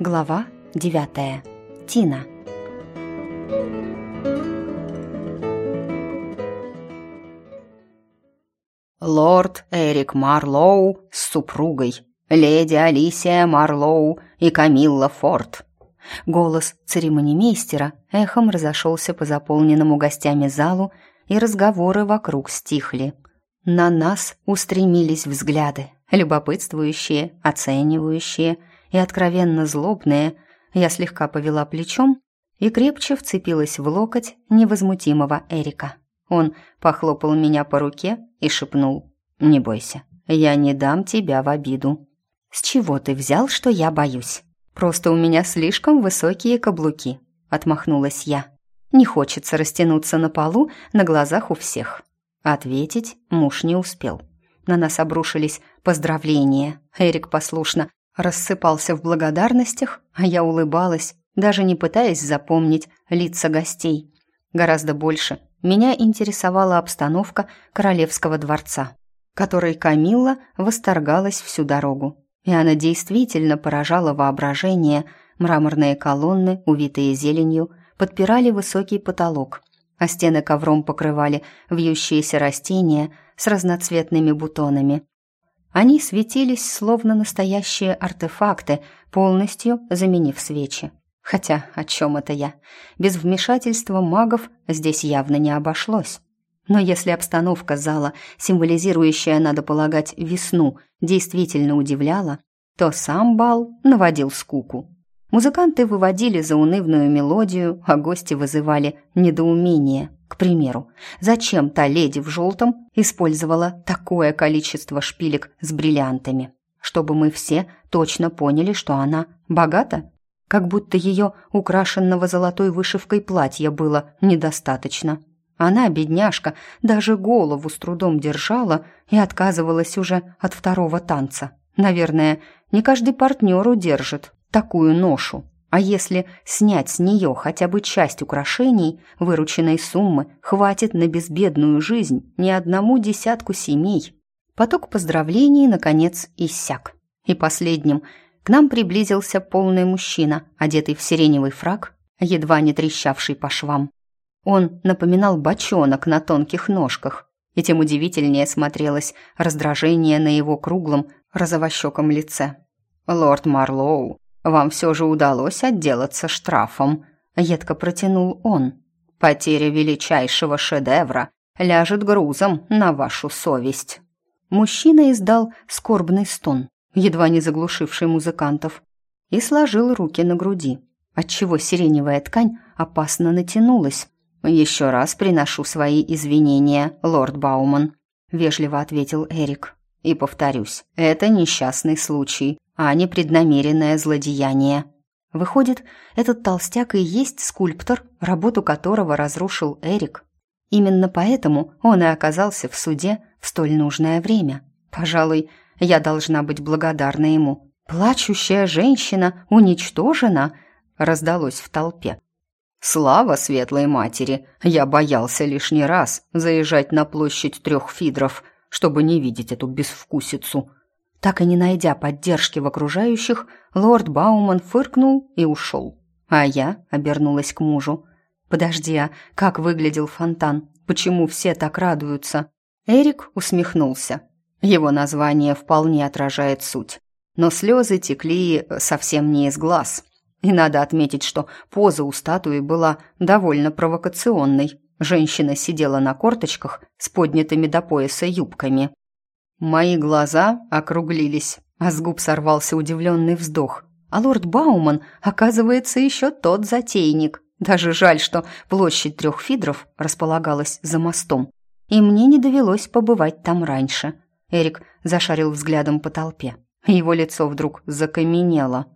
Глава девятая. Тина. Лорд Эрик Марлоу с супругой, леди Алисия Марлоу и Камилла Форд. Голос церемонимейстера эхом разошелся по заполненному гостями залу, и разговоры вокруг стихли. На нас устремились взгляды, любопытствующие, оценивающие и откровенно злобные. Я слегка повела плечом и крепче вцепилась в локоть невозмутимого Эрика. Он похлопал меня по руке и шепнул «Не бойся, я не дам тебя в обиду». «С чего ты взял, что я боюсь?» «Просто у меня слишком высокие каблуки», — отмахнулась я. «Не хочется растянуться на полу на глазах у всех». Ответить муж не успел. На нас обрушились поздравления. Эрик послушно рассыпался в благодарностях, а я улыбалась, даже не пытаясь запомнить лица гостей. Гораздо больше меня интересовала обстановка королевского дворца, которой Камилла восторгалась всю дорогу. И она действительно поражала воображение. Мраморные колонны, увитые зеленью, подпирали высокий потолок, а стены ковром покрывали вьющиеся растения с разноцветными бутонами. Они светились, словно настоящие артефакты, полностью заменив свечи. Хотя о чем это я? Без вмешательства магов здесь явно не обошлось. Но если обстановка зала, символизирующая, надо полагать, весну, действительно удивляла, то сам бал наводил скуку. Музыканты выводили заунывную мелодию, а гости вызывали недоумение. К примеру, зачем та леди в желтом использовала такое количество шпилек с бриллиантами? Чтобы мы все точно поняли, что она богата? как будто ее украшенного золотой вышивкой платья было недостаточно. Она, бедняжка, даже голову с трудом держала и отказывалась уже от второго танца. Наверное, не каждый партнер удержит такую ношу. А если снять с нее хотя бы часть украшений, вырученной суммы хватит на безбедную жизнь ни одному десятку семей. Поток поздравлений, наконец, иссяк. И последним – к нам приблизился полный мужчина, одетый в сиреневый фраг, едва не трещавший по швам. Он напоминал бочонок на тонких ножках, и тем удивительнее смотрелось раздражение на его круглом, розовощеком лице. «Лорд Марлоу, вам все же удалось отделаться штрафом», — едко протянул он. «Потеря величайшего шедевра ляжет грузом на вашу совесть». Мужчина издал скорбный стон, едва не заглушивший музыкантов, и сложил руки на груди, отчего сиреневая ткань опасно натянулась. «Еще раз приношу свои извинения, лорд Бауман», — вежливо ответил Эрик. «И повторюсь, это несчастный случай, а не преднамеренное злодеяние». Выходит, этот толстяк и есть скульптор, работу которого разрушил Эрик. Именно поэтому он и оказался в суде в столь нужное время. Пожалуй, я должна быть благодарна ему. «Плачущая женщина уничтожена!» раздалось в толпе. «Слава светлой матери! Я боялся лишний раз заезжать на площадь трех фидров, чтобы не видеть эту безвкусицу». Так и не найдя поддержки в окружающих, лорд Бауман фыркнул и ушел. А я обернулась к мужу. «Подожди, а как выглядел фонтан? Почему все так радуются?» Эрик усмехнулся. Его название вполне отражает суть. Но слезы текли совсем не из глаз. И надо отметить, что поза у статуи была довольно провокационной. Женщина сидела на корточках с поднятыми до пояса юбками. Мои глаза округлились, а с губ сорвался удивленный вздох. А лорд Бауман, оказывается, еще тот затейник. Даже жаль, что площадь трех фидров располагалась за мостом, и мне не довелось побывать там раньше. Эрик зашарил взглядом по толпе. Его лицо вдруг закаменело.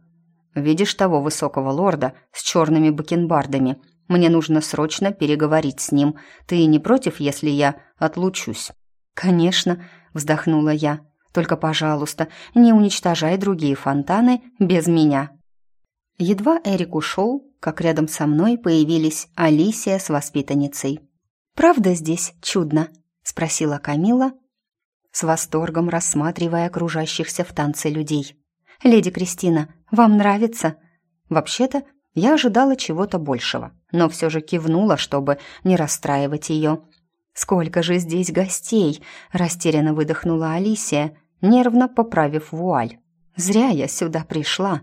«Видишь того высокого лорда с черными бакенбардами? Мне нужно срочно переговорить с ним. Ты не против, если я отлучусь?» «Конечно», — вздохнула я. «Только, пожалуйста, не уничтожай другие фонтаны без меня». Едва Эрик ушел, как рядом со мной появились Алисия с воспитанницей. «Правда здесь чудно?» — спросила Камила, с восторгом рассматривая окружающихся в танце людей. «Леди Кристина, вам нравится?» Вообще-то, я ожидала чего-то большего, но все же кивнула, чтобы не расстраивать ее. «Сколько же здесь гостей!» – растерянно выдохнула Алисия, нервно поправив вуаль. «Зря я сюда пришла.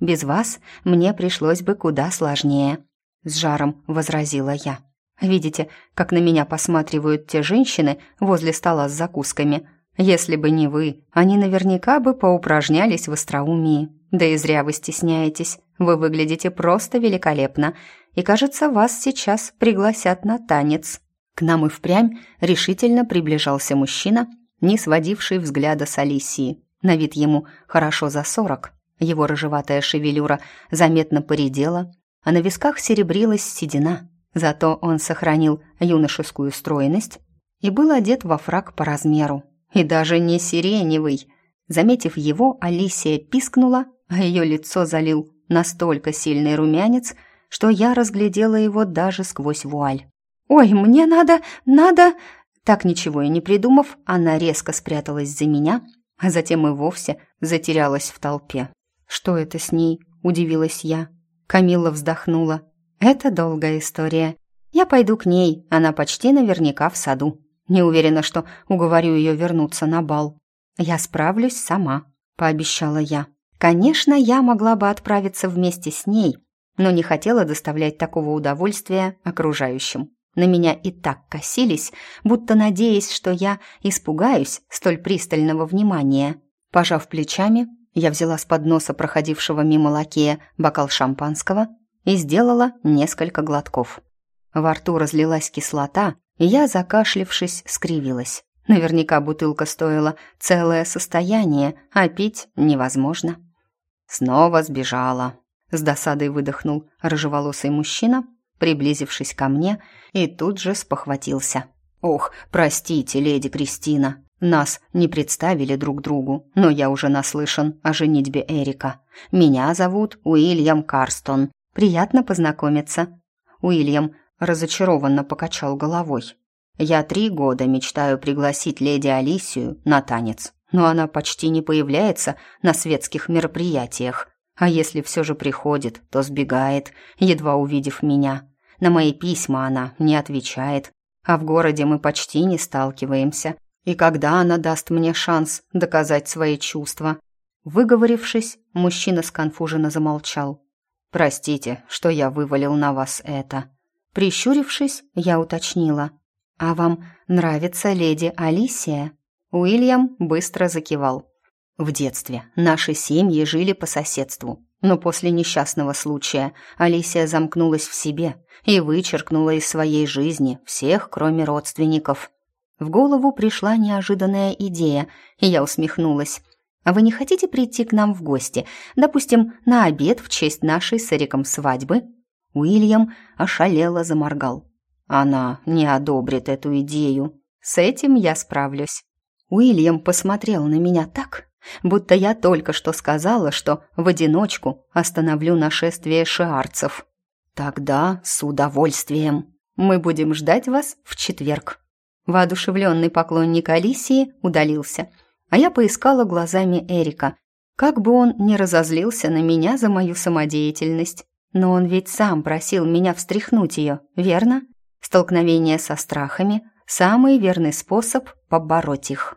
Без вас мне пришлось бы куда сложнее», – с жаром возразила я. «Видите, как на меня посматривают те женщины возле стола с закусками? Если бы не вы, они наверняка бы поупражнялись в остроумии. Да и зря вы стесняетесь, вы выглядите просто великолепно, и, кажется, вас сейчас пригласят на танец». К нам и впрямь решительно приближался мужчина, не сводивший взгляда с Алисии. На вид ему хорошо за сорок. Его рыжеватая шевелюра заметно поредела, а на висках серебрилась седина. Зато он сохранил юношескую стройность и был одет во фрак по размеру. И даже не сиреневый. Заметив его, Алисия пискнула, а ее лицо залил настолько сильный румянец, что я разглядела его даже сквозь вуаль. «Ой, мне надо, надо...» Так ничего и не придумав, она резко спряталась за меня, а затем и вовсе затерялась в толпе. «Что это с ней?» – удивилась я. Камилла вздохнула. «Это долгая история. Я пойду к ней, она почти наверняка в саду. Не уверена, что уговорю ее вернуться на бал. Я справлюсь сама», – пообещала я. Конечно, я могла бы отправиться вместе с ней, но не хотела доставлять такого удовольствия окружающим. На меня и так косились, будто надеясь, что я испугаюсь столь пристального внимания. Пожав плечами, я взяла с подноса проходившего мимо лакея бокал шампанского и сделала несколько глотков. Во рту разлилась кислота, и я, закашлившись, скривилась. Наверняка бутылка стоила целое состояние, а пить невозможно. Снова сбежала. С досадой выдохнул рыжеволосый мужчина, приблизившись ко мне, и тут же спохватился. «Ох, простите, леди Кристина, нас не представили друг другу, но я уже наслышан о женитьбе Эрика. Меня зовут Уильям Карстон. Приятно познакомиться». Уильям разочарованно покачал головой. «Я три года мечтаю пригласить леди Алисию на танец, но она почти не появляется на светских мероприятиях. А если все же приходит, то сбегает, едва увидев меня. На мои письма она не отвечает, а в городе мы почти не сталкиваемся. И когда она даст мне шанс доказать свои чувства? Выговорившись, мужчина сконфуженно замолчал. «Простите, что я вывалил на вас это». Прищурившись, я уточнила. «А вам нравится леди Алисия?» Уильям быстро закивал. В детстве наши семьи жили по соседству, но после несчастного случая Алисия замкнулась в себе и вычеркнула из своей жизни всех, кроме родственников. В голову пришла неожиданная идея, и я усмехнулась. «А вы не хотите прийти к нам в гости, допустим, на обед в честь нашей с Эриком свадьбы?» Уильям ошалело заморгал. «Она не одобрит эту идею. С этим я справлюсь». Уильям посмотрел на меня так, будто я только что сказала, что в одиночку остановлю нашествие шиарцев. Тогда с удовольствием. Мы будем ждать вас в четверг. Воодушевленный поклонник Алисии удалился, а я поискала глазами Эрика, как бы он не разозлился на меня за мою самодеятельность. Но он ведь сам просил меня встряхнуть ее, верно? Столкновение со страхами – самый верный способ побороть их.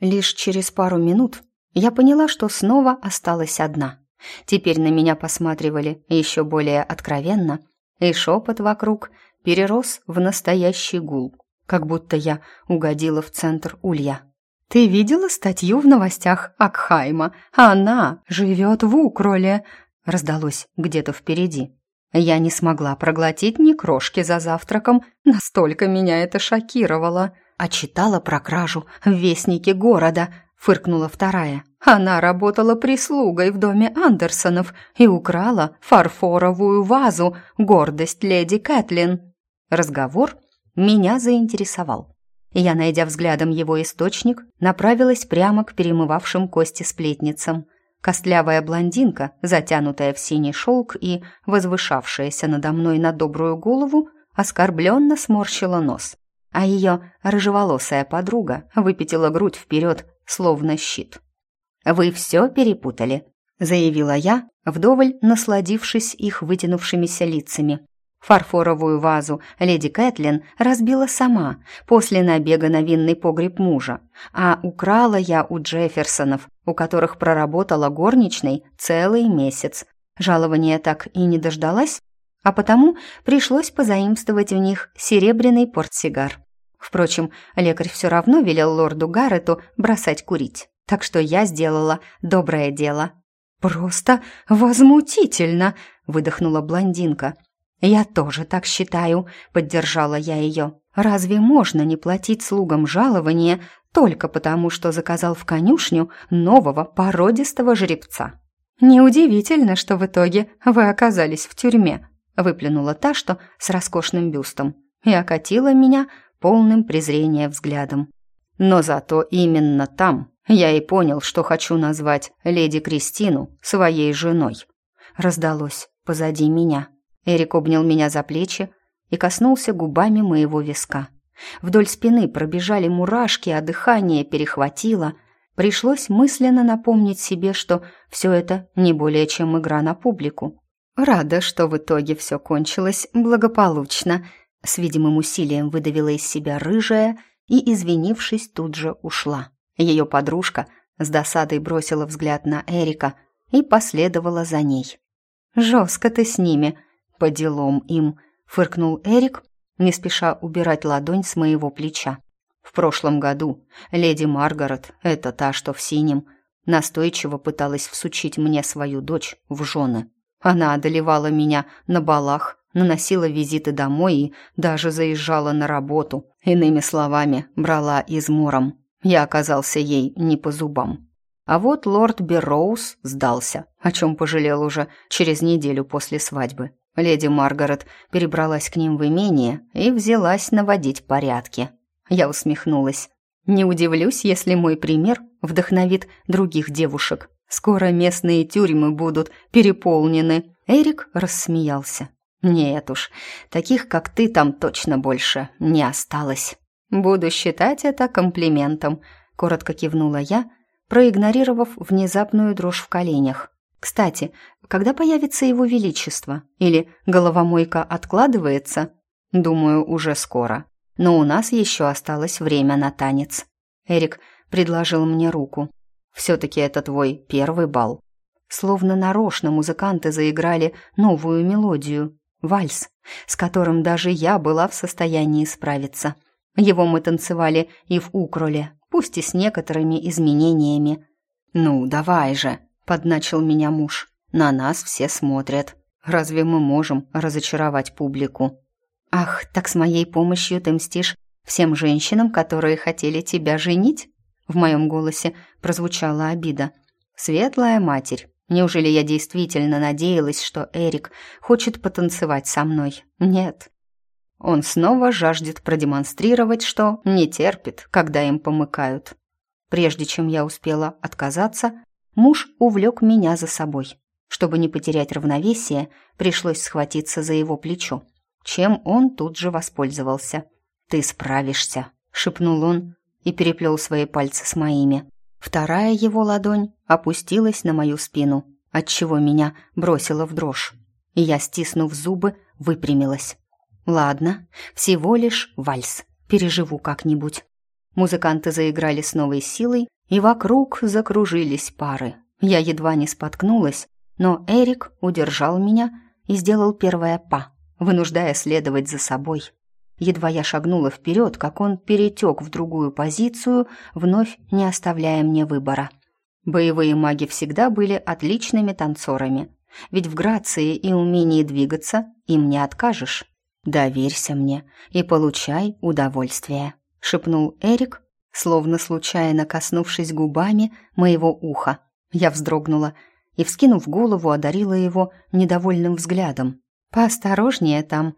Лишь через пару минут я поняла, что снова осталась одна. Теперь на меня посматривали еще более откровенно, и шепот вокруг перерос в настоящий гул, как будто я угодила в центр улья. «Ты видела статью в новостях Акхайма? Она живет в Укроле!» раздалось где-то впереди. Я не смогла проглотить ни крошки за завтраком, настолько меня это шокировало. А читала про кражу в Вестнике города, фыркнула вторая. Она работала прислугой в доме Андерсонов и украла фарфоровую вазу, гордость леди Кэтлин. Разговор меня заинтересовал. Я, найдя взглядом его источник, направилась прямо к перемывавшим кости сплетницам. Костлявая блондинка, затянутая в синий шелк и возвышавшаяся надо мной на добрую голову, оскорбленно сморщила нос а ее рыжеволосая подруга выпятила грудь вперед, словно щит. «Вы все перепутали. заявила я, вдоволь насладившись их вытянувшимися лицами. Фарфоровую вазу леди Кэтлин разбила сама после набега на винный погреб мужа, а украла я у Джефферсонов, у которых проработала горничной целый месяц. Жалования так и не дождалась, а потому пришлось позаимствовать у них серебряный портсигар. Впрочем, лекарь все равно велел лорду Гаррету бросать курить, так что я сделала доброе дело. «Просто возмутительно!» — выдохнула блондинка. «Я тоже так считаю», — поддержала я ее. «Разве можно не платить слугам жалование только потому, что заказал в конюшню нового породистого жеребца?» «Неудивительно, что в итоге вы оказались в тюрьме», — выплюнула та, что с роскошным бюстом, и окатила меня полным презрения взглядом. «Но зато именно там я и понял, что хочу назвать леди Кристину своей женой». Раздалось позади меня. Эрик обнял меня за плечи и коснулся губами моего виска. Вдоль спины пробежали мурашки, а дыхание перехватило. Пришлось мысленно напомнить себе, что все это не более чем игра на публику. Рада, что в итоге все кончилось благополучно. С видимым усилием выдавила из себя рыжая и, извинившись, тут же ушла. Ее подружка с досадой бросила взгляд на Эрика и последовала за ней. «Жестко ты с ними», «По делам им», — фыркнул Эрик, не спеша убирать ладонь с моего плеча. «В прошлом году леди Маргарет, это та, что в синем, настойчиво пыталась всучить мне свою дочь в жены. Она одолевала меня на балах, наносила визиты домой и даже заезжала на работу. Иными словами, брала измором. Я оказался ей не по зубам. А вот лорд Берроуз сдался, о чем пожалел уже через неделю после свадьбы. Леди Маргарет перебралась к ним в имение и взялась наводить порядки. Я усмехнулась. Не удивлюсь, если мой пример вдохновит других девушек. Скоро местные тюрьмы будут переполнены. Эрик рассмеялся. Нет уж, таких, как ты, там точно больше не осталось. Буду считать это комплиментом, коротко кивнула я, проигнорировав внезапную дрожь в коленях. Кстати, когда появится его величество? Или головомойка откладывается? Думаю, уже скоро. Но у нас еще осталось время на танец. Эрик предложил мне руку. Все-таки это твой первый бал. Словно нарочно музыканты заиграли новую мелодию. Вальс, с которым даже я была в состоянии справиться. Его мы танцевали и в Укроле, пусть и с некоторыми изменениями. «Ну, давай же!» подначил меня муж. На нас все смотрят. Разве мы можем разочаровать публику? Ах, так с моей помощью ты мстишь всем женщинам, которые хотели тебя женить? В моем голосе прозвучала обида. Светлая матерь, неужели я действительно надеялась, что Эрик хочет потанцевать со мной? Нет. Он снова жаждет продемонстрировать, что не терпит, когда им помыкают. Прежде чем я успела отказаться, Муж увлек меня за собой. Чтобы не потерять равновесие, пришлось схватиться за его плечо, чем он тут же воспользовался. «Ты справишься», — шепнул он и переплел свои пальцы с моими. Вторая его ладонь опустилась на мою спину, отчего меня бросило в дрожь. И я, стиснув зубы, выпрямилась. «Ладно, всего лишь вальс. Переживу как-нибудь». Музыканты заиграли с новой силой, и вокруг закружились пары. Я едва не споткнулась, но Эрик удержал меня и сделал первое па, вынуждая следовать за собой. Едва я шагнула вперед, как он перетек в другую позицию, вновь не оставляя мне выбора. Боевые маги всегда были отличными танцорами, ведь в грации и умении двигаться им не откажешь. «Доверься мне и получай удовольствие», — шепнул Эрик, словно случайно коснувшись губами моего уха. Я вздрогнула и, вскинув голову, одарила его недовольным взглядом. «Поосторожнее там»,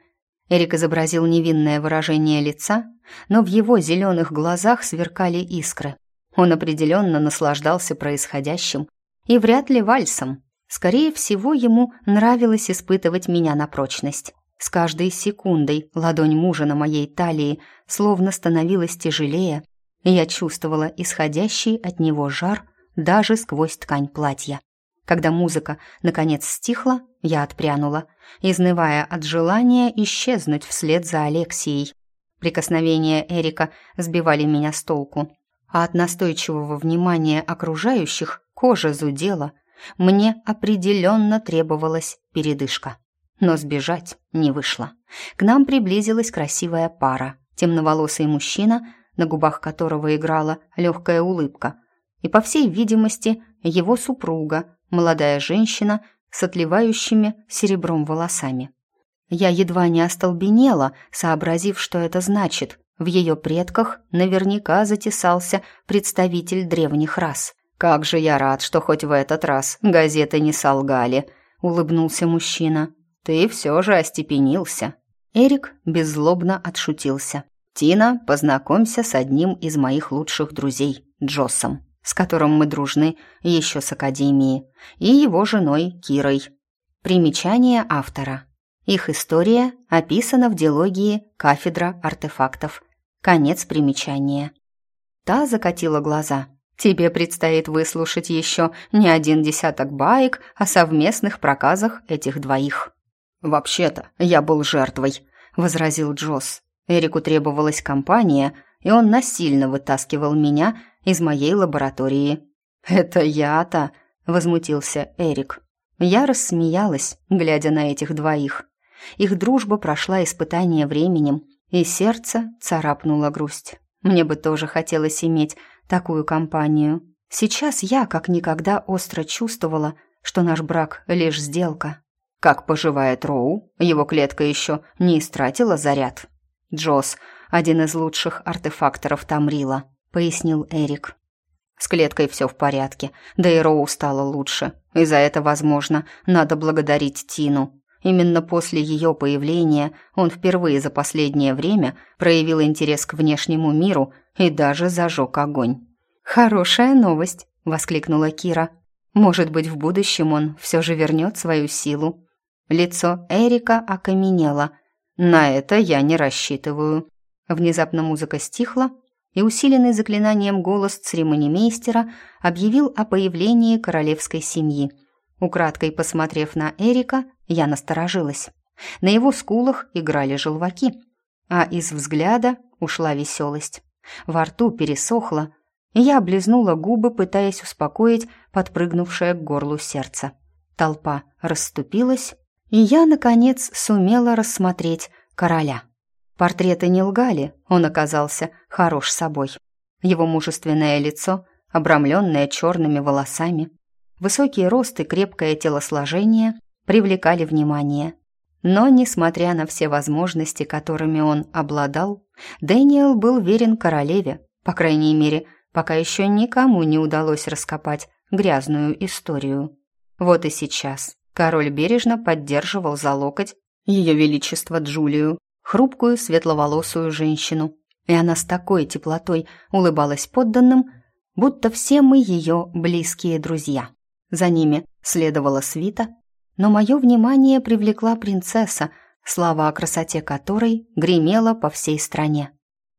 Эрик изобразил невинное выражение лица, но в его зеленых глазах сверкали искры. Он определенно наслаждался происходящим и вряд ли вальсом. Скорее всего, ему нравилось испытывать меня на прочность. С каждой секундой ладонь мужа на моей талии словно становилась тяжелее, я чувствовала исходящий от него жар даже сквозь ткань платья. Когда музыка наконец стихла, я отпрянула, изнывая от желания исчезнуть вслед за Алексией. Прикосновения Эрика сбивали меня с толку, а от настойчивого внимания окружающих кожа зудела. Мне определенно требовалась передышка. Но сбежать не вышло. К нам приблизилась красивая пара, темноволосый мужчина, на губах которого играла легкая улыбка, и, по всей видимости, его супруга, молодая женщина с отливающими серебром волосами. Я едва не остолбенела, сообразив, что это значит. В ее предках наверняка затесался представитель древних рас. «Как же я рад, что хоть в этот раз газеты не солгали», — улыбнулся мужчина. «Ты все же остепенился». Эрик беззлобно отшутился. «Тина, познакомься с одним из моих лучших друзей, Джоссом с которым мы дружны еще с Академии, и его женой Кирой. Примечание автора. Их история описана в диалогии «Кафедра артефактов». Конец примечания. Та закатила глаза. «Тебе предстоит выслушать еще не один десяток баек о совместных проказах этих двоих». «Вообще-то я был жертвой», — возразил Джосс. Эрику требовалась компания, и он насильно вытаскивал меня из моей лаборатории. «Это я-то!» — возмутился Эрик. Я рассмеялась, глядя на этих двоих. Их дружба прошла испытание временем, и сердце царапнула грусть. Мне бы тоже хотелось иметь такую компанию. Сейчас я как никогда остро чувствовала, что наш брак — лишь сделка. Как поживает Роу? Его клетка еще не истратила заряд. Джосс — один из лучших артефакторов Тамрила пояснил Эрик. С клеткой все в порядке, да и Роу стало лучше. И за это, возможно, надо благодарить Тину. Именно после ее появления он впервые за последнее время проявил интерес к внешнему миру и даже зажег огонь. «Хорошая новость!» — воскликнула Кира. «Может быть, в будущем он все же вернет свою силу». Лицо Эрика окаменело. «На это я не рассчитываю». Внезапно музыка стихла, и усиленный заклинанием голос церемонимейстера объявил о появлении королевской семьи. Украдкой посмотрев на Эрика, я насторожилась. На его скулах играли желваки, а из взгляда ушла веселость. Во рту пересохло, и я облизнула губы, пытаясь успокоить подпрыгнувшее к горлу сердце. Толпа расступилась, и я, наконец, сумела рассмотреть короля. Портреты не лгали, он оказался хорош собой. Его мужественное лицо, обрамленное черными волосами, высокий рост и крепкое телосложение привлекали внимание. Но, несмотря на все возможности, которыми он обладал, Дэниел был верен королеве, по крайней мере, пока еще никому не удалось раскопать грязную историю. Вот и сейчас король бережно поддерживал за локоть ее величество Джулию, хрупкую светловолосую женщину, и она с такой теплотой улыбалась подданным, будто все мы ее близкие друзья. За ними следовала свита, но мое внимание привлекла принцесса, слава о красоте которой гремела по всей стране,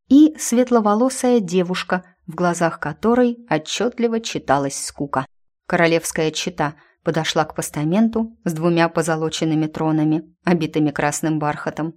и светловолосая девушка, в глазах которой отчетливо читалась скука. Королевская чита подошла к постаменту с двумя позолоченными тронами, обитыми красным бархатом,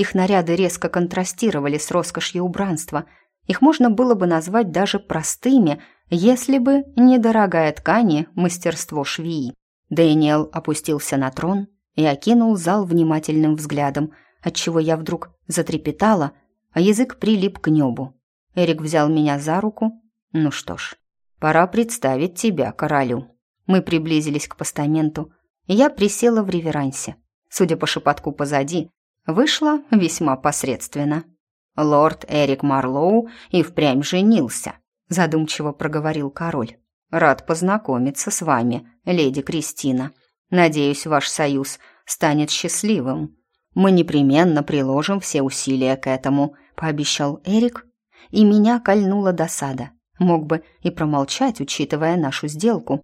их наряды резко контрастировали с роскошью убранства. Их можно было бы назвать даже простыми, если бы не дорогая ткани мастерство швеи. Дэниел опустился на трон и окинул зал внимательным взглядом, отчего я вдруг затрепетала, а язык прилип к небу. Эрик взял меня за руку. Ну что ж, пора представить тебя королю. Мы приблизились к постаменту, и я присела в реверансе. Судя по шепотку позади, вышло весьма посредственно. «Лорд Эрик Марлоу и впрямь женился», — задумчиво проговорил король. «Рад познакомиться с вами, леди Кристина. Надеюсь, ваш союз станет счастливым. Мы непременно приложим все усилия к этому», — пообещал Эрик, и меня кольнула досада. Мог бы и промолчать, учитывая нашу сделку.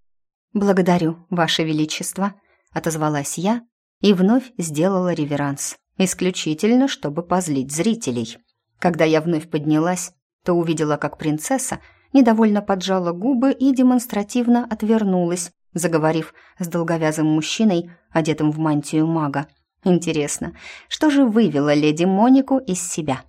«Благодарю, ваше величество», — отозвалась я и вновь сделала реверанс исключительно чтобы позлить зрителей. Когда я вновь поднялась, то увидела, как принцесса недовольно поджала губы и демонстративно отвернулась, заговорив с долговязым мужчиной, одетым в мантию мага. Интересно, что же вывело леди Монику из себя?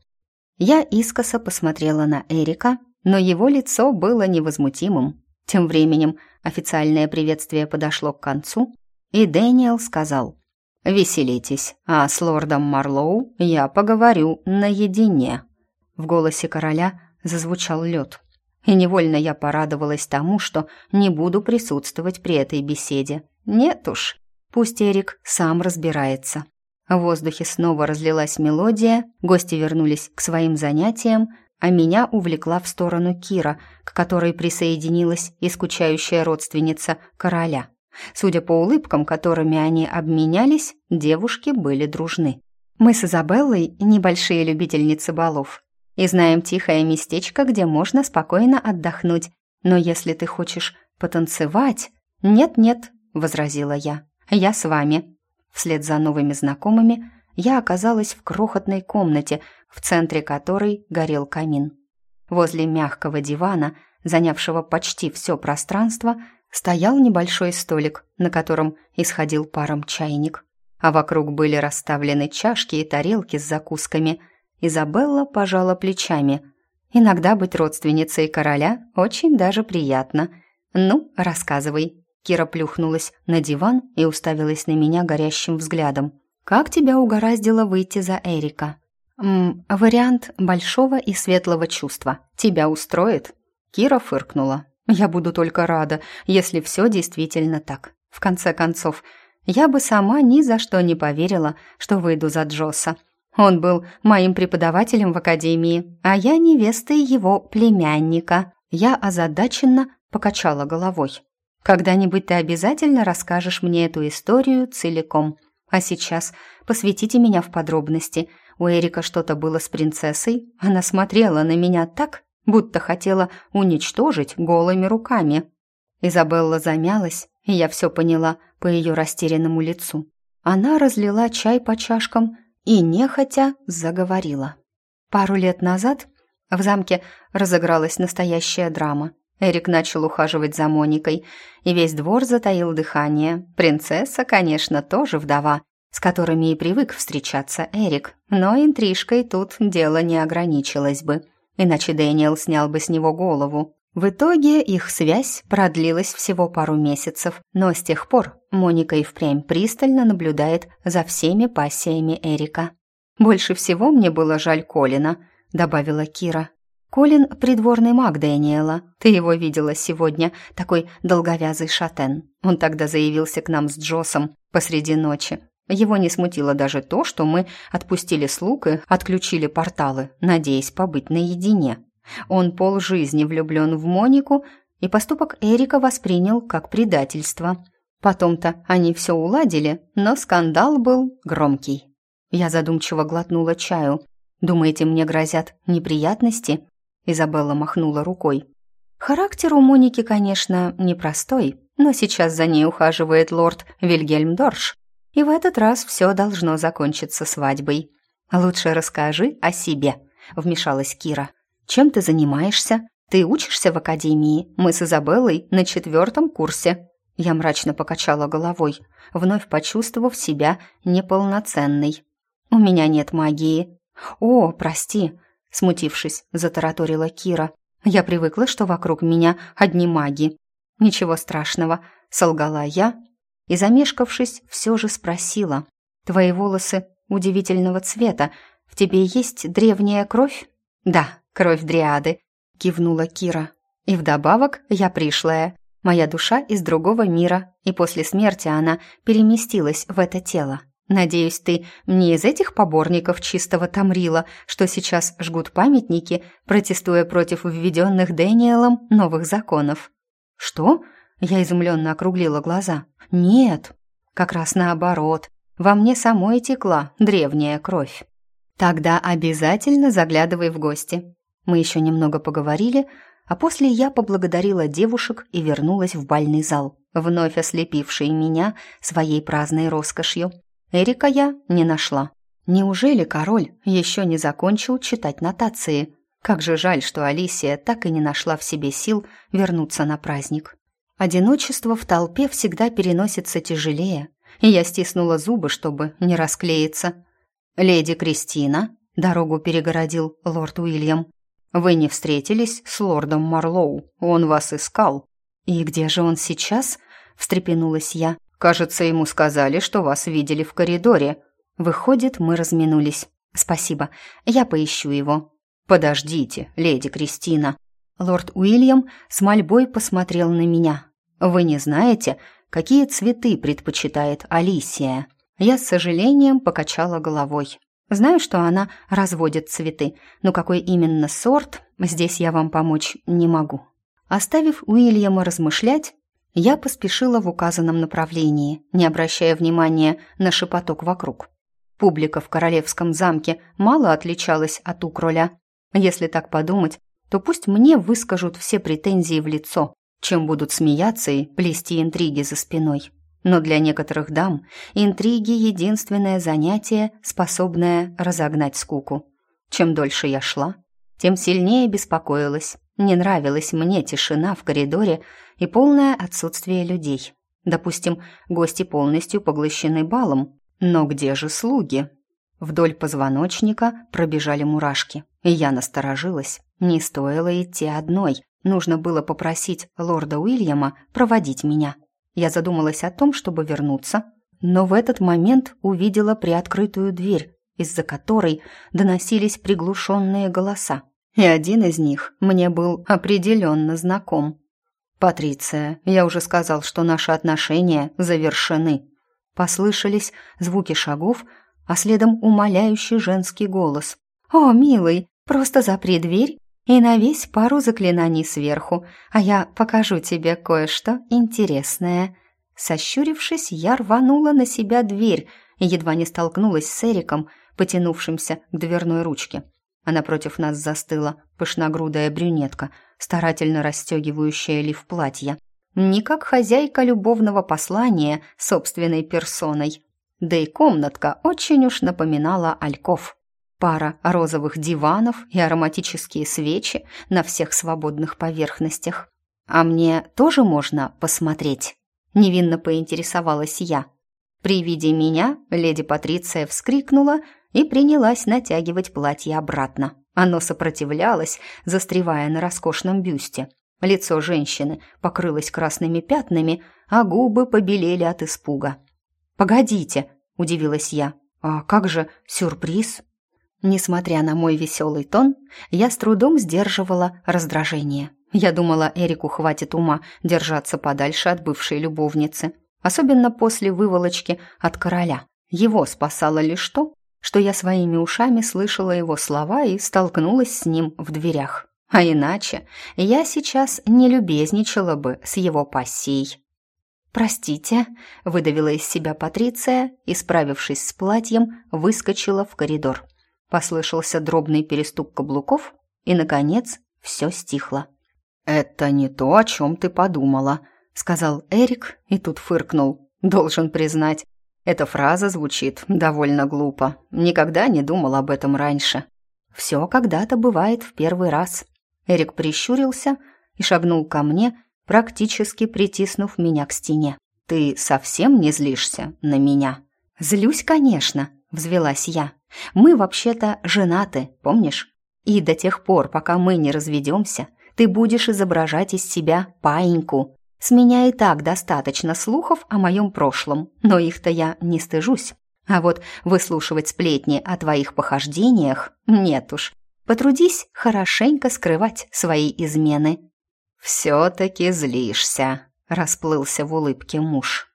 Я искоса посмотрела на Эрика, но его лицо было невозмутимым. Тем временем официальное приветствие подошло к концу, и Дэниел сказал «Веселитесь, а с лордом Марлоу я поговорю наедине». В голосе короля зазвучал лед, и невольно я порадовалась тому, что не буду присутствовать при этой беседе. Нет уж, пусть Эрик сам разбирается. В воздухе снова разлилась мелодия, гости вернулись к своим занятиям, а меня увлекла в сторону Кира, к которой присоединилась и скучающая родственница короля. Судя по улыбкам, которыми они обменялись, девушки были дружны. Мы с Изабеллой небольшие любительницы балов и знаем тихое местечко, где можно спокойно отдохнуть. Но если ты хочешь потанцевать... Нет-нет, возразила я. Я с вами. Вслед за новыми знакомыми я оказалась в крохотной комнате, в центре которой горел камин. Возле мягкого дивана, занявшего почти все пространство, стоял небольшой столик, на котором исходил паром чайник, а вокруг были расставлены чашки и тарелки с закусками. Изабелла пожала плечами. «Иногда быть родственницей короля очень даже приятно. Ну, рассказывай». Кира плюхнулась на диван и уставилась на меня горящим взглядом. «Как тебя угораздило выйти за Эрика?» «М вариант большого и светлого чувства. Тебя устроит?» Кира фыркнула. «Я буду только рада, если все действительно так. В конце концов, я бы сама ни за что не поверила, что выйду за Джосса. Он был моим преподавателем в академии, а я невестой его племянника». Я озадаченно покачала головой. «Когда-нибудь ты обязательно расскажешь мне эту историю целиком. А сейчас посвятите меня в подробности. У Эрика что-то было с принцессой. Она смотрела на меня так, будто хотела уничтожить голыми руками. Изабелла замялась, и я все поняла по ее растерянному лицу. Она разлила чай по чашкам и нехотя заговорила. Пару лет назад в замке разыгралась настоящая драма. Эрик начал ухаживать за Моникой, и весь двор затаил дыхание. Принцесса, конечно, тоже вдова, с которыми и привык встречаться Эрик, но интрижкой тут дело не ограничилось бы, иначе Дэниел снял бы с него голову. В итоге их связь продлилась всего пару месяцев, но с тех пор Моника и впрямь пристально наблюдает за всеми пассиями Эрика. «Больше всего мне было жаль Колина», — добавила Кира, Колин — придворный маг Дэниела. Ты его видела сегодня, такой долговязый шатен. Он тогда заявился к нам с Джосом посреди ночи. Его не смутило даже то, что мы отпустили слуг и отключили порталы, надеясь побыть наедине. Он полжизни влюблен в Монику, и поступок Эрика воспринял как предательство. Потом-то они все уладили, но скандал был громкий. Я задумчиво глотнула чаю. «Думаете, мне грозят неприятности?» Изабелла махнула рукой. Характер у Моники, конечно, непростой, но сейчас за ней ухаживает лорд Вильгельм Дорш, и в этот раз все должно закончиться свадьбой. «Лучше расскажи о себе», — вмешалась Кира. «Чем ты занимаешься? Ты учишься в академии? Мы с Изабеллой на четвертом курсе». Я мрачно покачала головой, вновь почувствовав себя неполноценной. «У меня нет магии». «О, прости», Смутившись, затараторила Кира. «Я привыкла, что вокруг меня одни маги». «Ничего страшного», — солгала я и, замешкавшись, все же спросила. «Твои волосы удивительного цвета. В тебе есть древняя кровь?» «Да, кровь дриады», — кивнула Кира. «И вдобавок я пришлая. Моя душа из другого мира, и после смерти она переместилась в это тело. Надеюсь, ты не из этих поборников чистого Тамрила, что сейчас жгут памятники, протестуя против введенных Дэниелом новых законов. Что? Я изумленно округлила глаза. Нет, как раз наоборот. Во мне самой текла древняя кровь. Тогда обязательно заглядывай в гости. Мы еще немного поговорили, а после я поблагодарила девушек и вернулась в бальный зал, вновь ослепивший меня своей праздной роскошью. Эрика я не нашла. Неужели король еще не закончил читать нотации? Как же жаль, что Алисия так и не нашла в себе сил вернуться на праздник. Одиночество в толпе всегда переносится тяжелее, и я стиснула зубы, чтобы не расклеиться. «Леди Кристина», — дорогу перегородил лорд Уильям, «вы не встретились с лордом Марлоу, он вас искал». «И где же он сейчас?» — встрепенулась я. «Кажется, ему сказали, что вас видели в коридоре». Выходит, мы разминулись. «Спасибо, я поищу его». «Подождите, леди Кристина». Лорд Уильям с мольбой посмотрел на меня. «Вы не знаете, какие цветы предпочитает Алисия?» Я с сожалением покачала головой. Знаю, что она разводит цветы, но какой именно сорт, здесь я вам помочь не могу. Оставив Уильяма размышлять, я поспешила в указанном направлении, не обращая внимания на шепоток вокруг. Публика в королевском замке мало отличалась от укроля. Если так подумать, то пусть мне выскажут все претензии в лицо, чем будут смеяться и плести интриги за спиной. Но для некоторых дам интриги — единственное занятие, способное разогнать скуку. Чем дольше я шла, тем сильнее беспокоилась. Не нравилась мне тишина в коридоре и полное отсутствие людей. Допустим, гости полностью поглощены балом, но где же слуги? Вдоль позвоночника пробежали мурашки, и я насторожилась. Не стоило идти одной, нужно было попросить лорда Уильяма проводить меня. Я задумалась о том, чтобы вернуться, но в этот момент увидела приоткрытую дверь, из-за которой доносились приглушенные голоса. И один из них мне был определенно знаком. «Патриция, я уже сказал, что наши отношения завершены». Послышались звуки шагов, а следом умоляющий женский голос. «О, милый, просто запри дверь и навесь пару заклинаний сверху, а я покажу тебе кое-что интересное». Сощурившись, я рванула на себя дверь и едва не столкнулась с Эриком, потянувшимся к дверной ручке. А напротив нас застыла пышногрудая брюнетка, старательно расстегивающая лиф платья. Не как хозяйка любовного послания собственной персоной. Да и комнатка очень уж напоминала альков. Пара розовых диванов и ароматические свечи на всех свободных поверхностях. «А мне тоже можно посмотреть?» Невинно поинтересовалась я. При виде меня леди Патриция вскрикнула и принялась натягивать платье обратно. Оно сопротивлялось, застревая на роскошном бюсте. Лицо женщины покрылось красными пятнами, а губы побелели от испуга. «Погодите», — удивилась я, — «а как же сюрприз?» Несмотря на мой веселый тон, я с трудом сдерживала раздражение. Я думала, Эрику хватит ума держаться подальше от бывшей любовницы, особенно после выволочки от короля. Его спасало лишь то, что я своими ушами слышала его слова и столкнулась с ним в дверях. А иначе я сейчас не любезничала бы с его пассией. «Простите», — выдавила из себя Патриция и, справившись с платьем, выскочила в коридор. Послышался дробный перестук каблуков, и, наконец, все стихло. «Это не то, о чем ты подумала», — сказал Эрик и тут фыркнул. «Должен признать, эта фраза звучит довольно глупо. Никогда не думал об этом раньше. Все когда-то бывает в первый раз». Эрик прищурился и шагнул ко мне, практически притиснув меня к стене. «Ты совсем не злишься на меня?» «Злюсь, конечно», — взвелась я. Мы вообще-то женаты, помнишь? И до тех пор, пока мы не разведемся, ты будешь изображать из себя паиньку. С меня и так достаточно слухов о моем прошлом, но их-то я не стыжусь. А вот выслушивать сплетни о твоих похождениях нет уж. Потрудись хорошенько скрывать свои измены. «Все-таки злишься», — расплылся в улыбке муж.